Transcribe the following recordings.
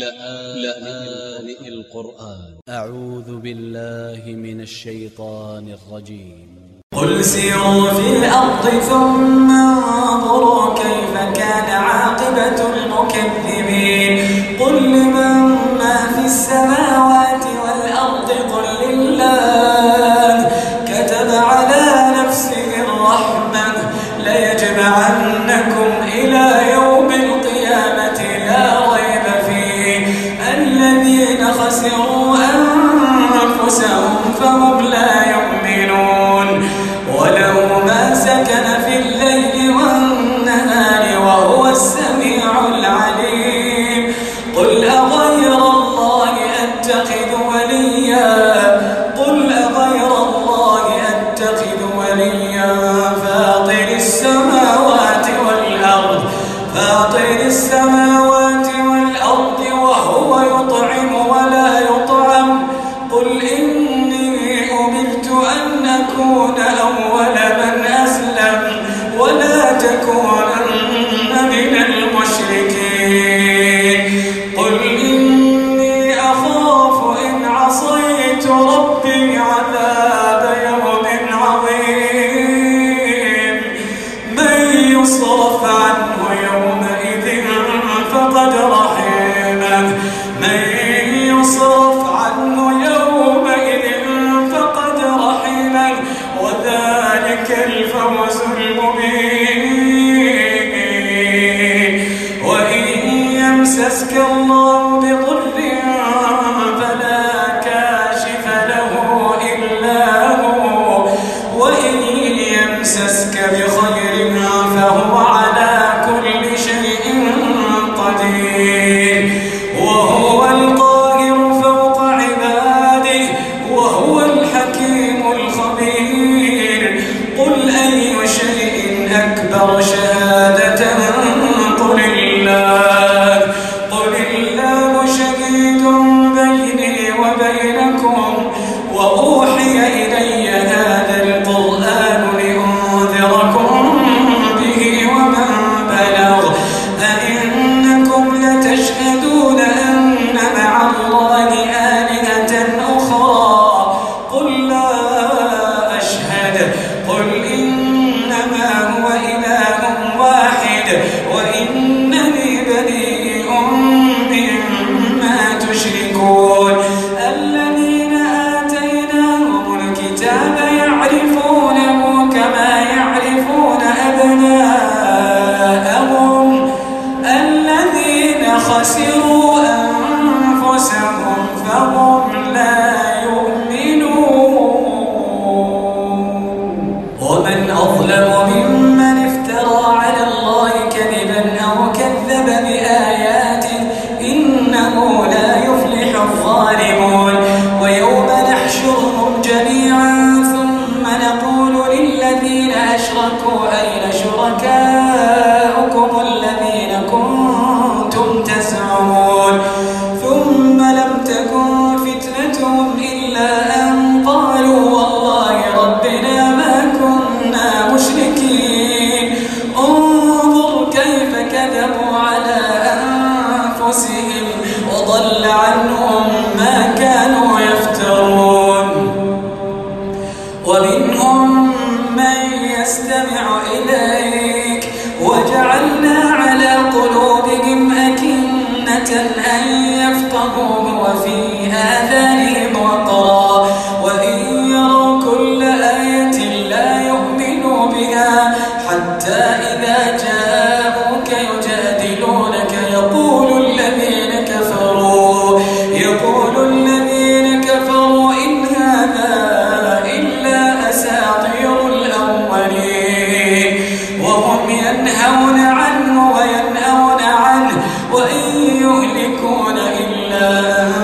لآن القرآن. أ ع و ذ ب ا ل ل ه من ا ل ش ي ط ا ن ا ل ج ي م ق ل س ي ر و ا في ا ل أ ر الأرض ثم انظروا كيف كان عاقبة المكذبين. قل ولو ما سكن في الليل والنهار وهو السميع العليم. قل أغير الله أتخذ وليا؟ قل أغير الله أتخذ وليا؟ فاطر السماوات والأرض فاطر السماوات والأرض وهو يطعم إني أخاف إن عصيت ربي عذاب. وأوحي إليه الظالمون. عنهم ما كانوا ولا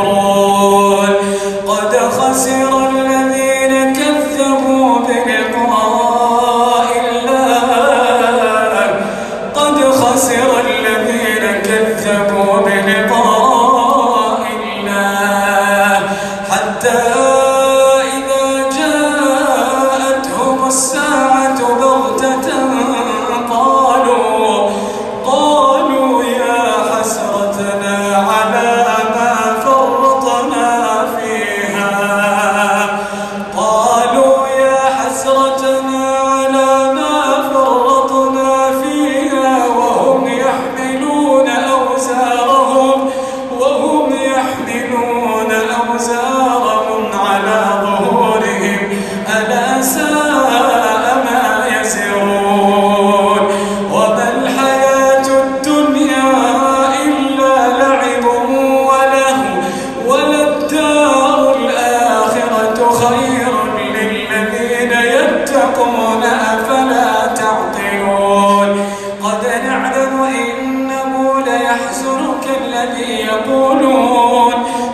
القرآن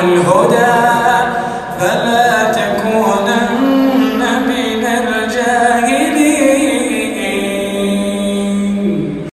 الهدى